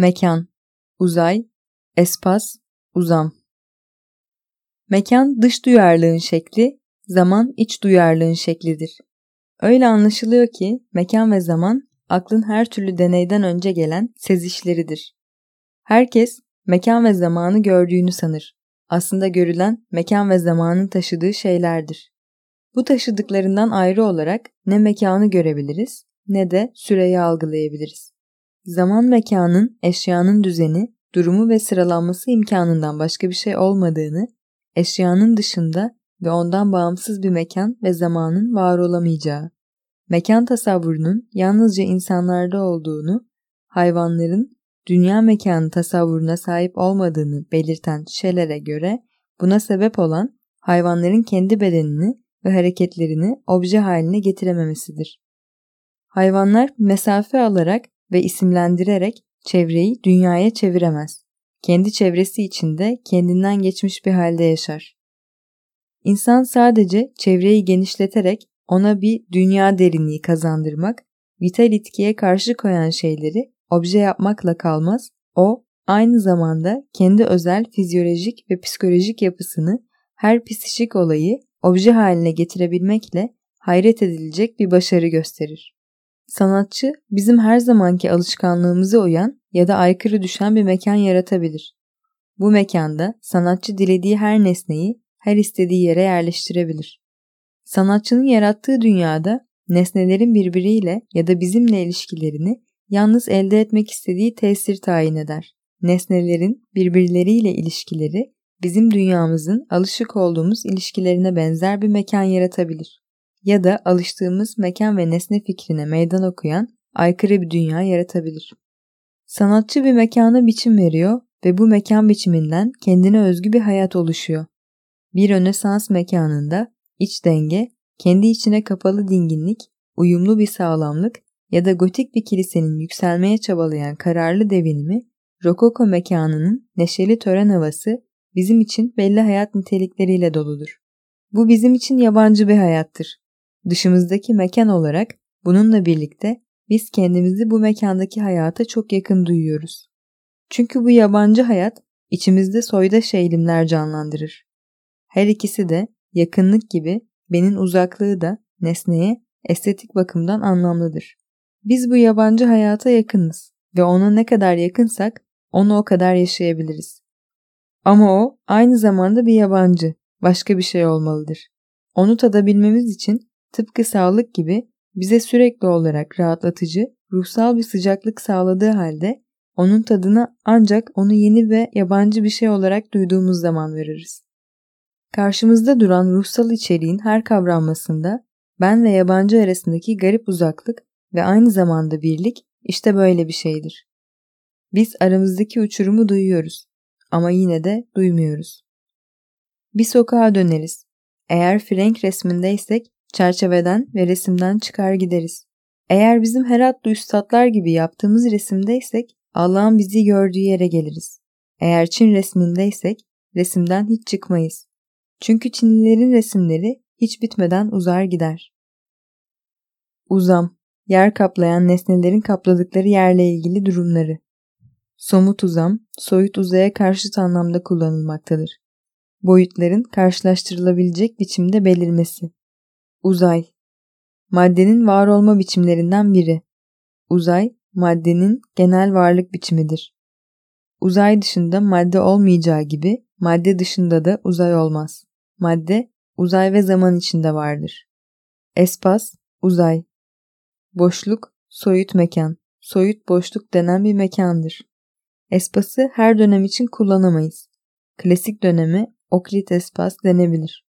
Mekan, uzay, espas, uzam. Mekan dış duyarlığın şekli, zaman iç duyarlığın şeklidir. Öyle anlaşılıyor ki mekan ve zaman aklın her türlü deneyden önce gelen sezişleridir. Herkes mekan ve zamanı gördüğünü sanır. Aslında görülen mekan ve zamanın taşıdığı şeylerdir. Bu taşıdıklarından ayrı olarak ne mekanı görebiliriz ne de süreyi algılayabiliriz. Zaman mekanın eşyanın düzeni, durumu ve sıralanması imkanından başka bir şey olmadığını, eşyanın dışında ve ondan bağımsız bir mekan ve zamanın var olamayacağı, mekan tasavvurunun yalnızca insanlarda olduğunu, hayvanların dünya mekanı tasavvuruna sahip olmadığını belirten Şeller'e göre buna sebep olan hayvanların kendi bedenini ve hareketlerini obje haline getirememesidir. Hayvanlar mesafe alarak ve isimlendirerek çevreyi dünyaya çeviremez. Kendi çevresi içinde kendinden geçmiş bir halde yaşar. İnsan sadece çevreyi genişleterek ona bir dünya derinliği kazandırmak, vital itkiye karşı koyan şeyleri obje yapmakla kalmaz, o aynı zamanda kendi özel fizyolojik ve psikolojik yapısını her psişik olayı obje haline getirebilmekle hayret edilecek bir başarı gösterir. Sanatçı bizim her zamanki alışkanlığımıza uyan ya da aykırı düşen bir mekan yaratabilir. Bu mekanda sanatçı dilediği her nesneyi her istediği yere yerleştirebilir. Sanatçının yarattığı dünyada nesnelerin birbiriyle ya da bizimle ilişkilerini yalnız elde etmek istediği tesir tayin eder. Nesnelerin birbirleriyle ilişkileri bizim dünyamızın alışık olduğumuz ilişkilerine benzer bir mekan yaratabilir. Ya da alıştığımız mekan ve nesne fikrine meydan okuyan aykırı bir dünya yaratabilir. Sanatçı bir mekana biçim veriyor ve bu mekan biçiminden kendine özgü bir hayat oluşuyor. Bir Rönesans mekanında iç denge, kendi içine kapalı dinginlik, uyumlu bir sağlamlık ya da gotik bir kilisenin yükselmeye çabalayan kararlı devinimi, rokoko mekanının neşeli tören havası bizim için belli hayat nitelikleriyle doludur. Bu bizim için yabancı bir hayattır. Dışımızdaki mekan olarak bununla birlikte biz kendimizi bu mekandaki hayata çok yakın duyuyoruz. Çünkü bu yabancı hayat içimizde soydaş eğilimler canlandırır. Her ikisi de yakınlık gibi benin uzaklığı da nesneye estetik bakımdan anlamlıdır. Biz bu yabancı hayata yakınız ve ona ne kadar yakınsak onu o kadar yaşayabiliriz. Ama o aynı zamanda bir yabancı, başka bir şey olmalıdır. Onu tadabilmemiz için tıpkı sağlık gibi bize sürekli olarak rahatlatıcı, ruhsal bir sıcaklık sağladığı halde onun tadına ancak onu yeni ve yabancı bir şey olarak duyduğumuz zaman veririz. Karşımızda duran ruhsal içeriğin her kavranmasında ben ve yabancı arasındaki garip uzaklık ve aynı zamanda birlik işte böyle bir şeydir. Biz aramızdaki uçurumu duyuyoruz ama yine de duymuyoruz. Bir sokağa döneriz. Eğer Frank resmindeysek çerçeveden ve resimden çıkar gideriz. Eğer bizim Heratlı üstadlar gibi yaptığımız resimdeysek Allah'ın bizi gördüğü yere geliriz. Eğer Çin resmindeysek resimden hiç çıkmayız. Çünkü Çinlilerin resimleri hiç bitmeden uzar gider. Uzam, yer kaplayan nesnelerin kapladıkları yerle ilgili durumları. Somut uzam, soyut uzaya karşıt anlamda kullanılmaktadır. Boyutların karşılaştırılabilecek biçimde belirmesi. Uzay, maddenin var olma biçimlerinden biri. Uzay, maddenin genel varlık biçimidir. Uzay dışında madde olmayacağı gibi madde dışında da uzay olmaz. Madde, uzay ve zaman içinde vardır. Espas, uzay. Boşluk, soyut mekan. Soyut boşluk denen bir mekandır. Espası her dönem için kullanamayız. Klasik dönemi oklit espas denebilir.